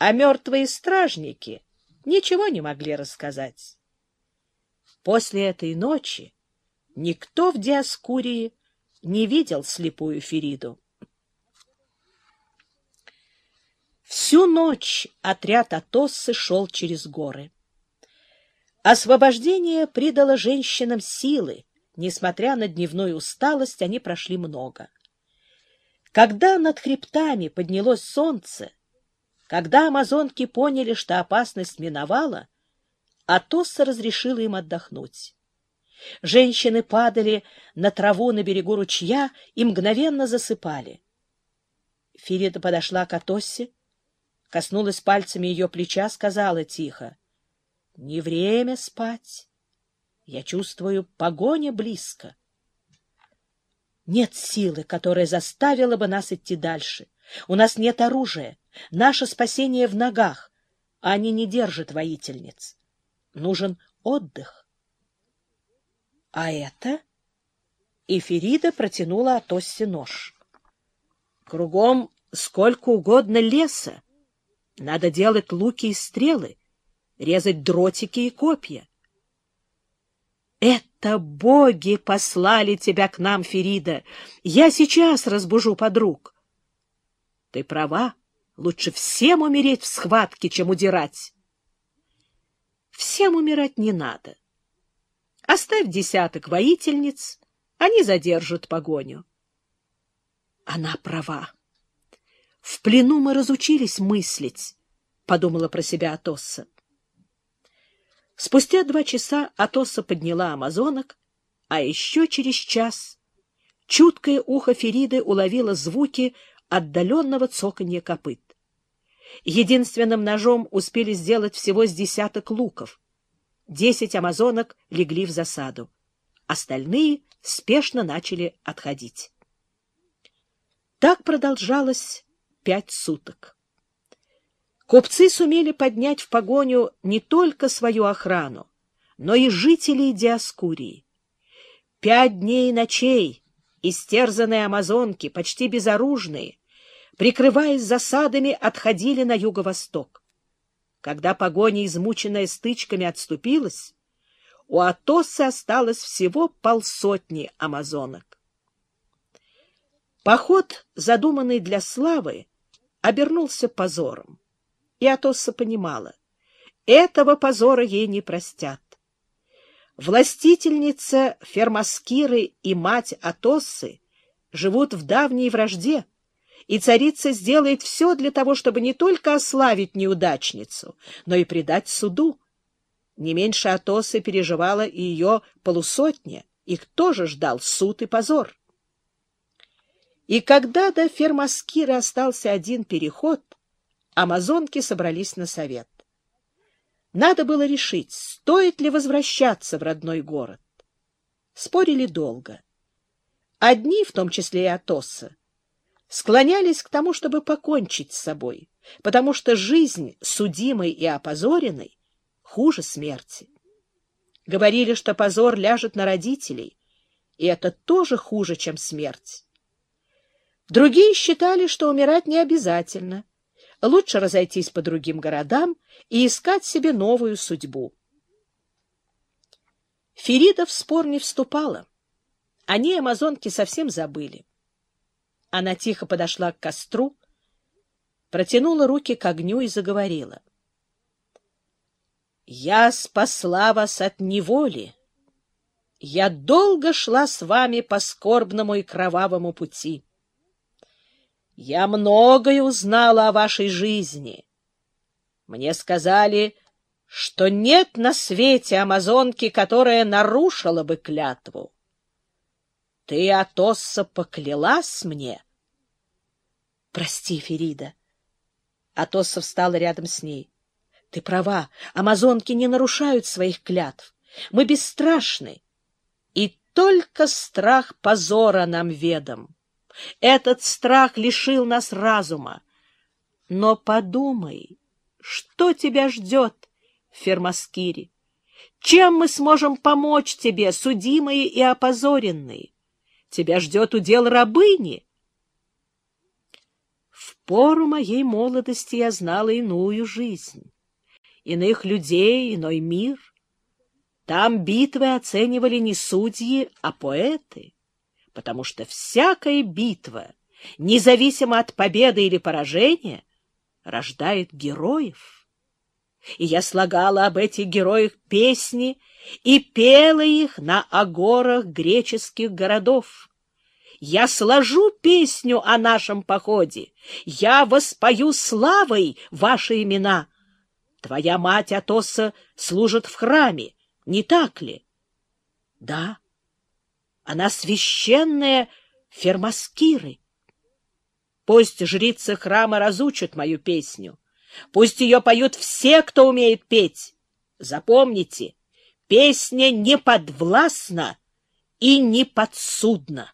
а мертвые стражники ничего не могли рассказать. После этой ночи никто в Диаскурии не видел слепую Фериду. Всю ночь отряд Атоссы шел через горы. Освобождение придало женщинам силы. Несмотря на дневную усталость, они прошли много. Когда над хребтами поднялось солнце, когда амазонки поняли, что опасность миновала, Атосса разрешила им отдохнуть. Женщины падали на траву на берегу ручья и мгновенно засыпали. Фирида подошла к Атоссе, коснулась пальцами ее плеча, сказала тихо. — Не время спать. Я чувствую, погоня близко. Нет силы, которая заставила бы нас идти дальше. У нас нет оружия. Наше спасение в ногах. Они не держат воительниц. Нужен отдых. А это... И Ферида протянула Атоссе нож. Кругом сколько угодно леса. Надо делать луки и стрелы, резать дротики и копья. Это боги послали тебя к нам, Ферида. Я сейчас разбужу подруг. Ты права. Лучше всем умереть в схватке, чем удирать. Всем умирать не надо. Оставь десяток воительниц, они задержат погоню. Она права. В плену мы разучились мыслить, — подумала про себя Атосса. Спустя два часа Атосса подняла амазонок, а еще через час чуткое ухо Фериды уловило звуки отдаленного цоканья копыт. Единственным ножом успели сделать всего с десяток луков. Десять амазонок легли в засаду. Остальные спешно начали отходить. Так продолжалось пять суток. Купцы сумели поднять в погоню не только свою охрану, но и жителей Диаскурии. Пять дней и ночей истерзанные амазонки, почти безоружные, прикрываясь засадами, отходили на юго-восток. Когда погоня, измученная стычками, отступилась, у Атоса осталось всего полсотни амазонок. Поход, задуманный для славы, обернулся позором. И Атосса понимала, этого позора ей не простят. Властительница Фермаскиры и мать Атоссы живут в давней вражде, и царица сделает все для того, чтобы не только ославить неудачницу, но и предать суду. Не меньше Атосы переживала и ее полусотня, их тоже ждал суд и позор. И когда до Фермаскиры остался один переход, амазонки собрались на совет. Надо было решить, стоит ли возвращаться в родной город. Спорили долго. Одни, в том числе и Атоса, склонялись к тому, чтобы покончить с собой, потому что жизнь, судимой и опозоренной, хуже смерти. Говорили, что позор ляжет на родителей, и это тоже хуже, чем смерть. Другие считали, что умирать не обязательно. Лучше разойтись по другим городам и искать себе новую судьбу. Ферида в спор не вступала. Они, амазонки, совсем забыли. Она тихо подошла к костру, протянула руки к огню и заговорила. «Я спасла вас от неволи. Я долго шла с вами по скорбному и кровавому пути. Я многое узнала о вашей жизни. Мне сказали, что нет на свете амазонки, которая нарушила бы клятву. Ты, Атосса, поклялась мне? Прости, Ферида. Атосса встала рядом с ней. Ты права, амазонки не нарушают своих клятв. Мы бесстрашны. И только страх позора нам ведом. Этот страх лишил нас разума. Но подумай, что тебя ждет в Фермаскире? Чем мы сможем помочь тебе, судимые и опозоренные? Тебя ждет удел рабыни. пору моей молодости я знала иную жизнь, иных людей, иной мир. Там битвы оценивали не судьи, а поэты, потому что всякая битва, независимо от победы или поражения, рождает героев. И я слагала об этих героях песни и пела их на агорах греческих городов. Я сложу песню о нашем походе, я воспою славой ваши имена. Твоя мать Атоса служит в храме, не так ли? Да, она священная Фермаскиры. Пусть жрицы храма разучат мою песню. Пусть ее поют все, кто умеет петь. Запомните, песня не подвластна и не подсудна.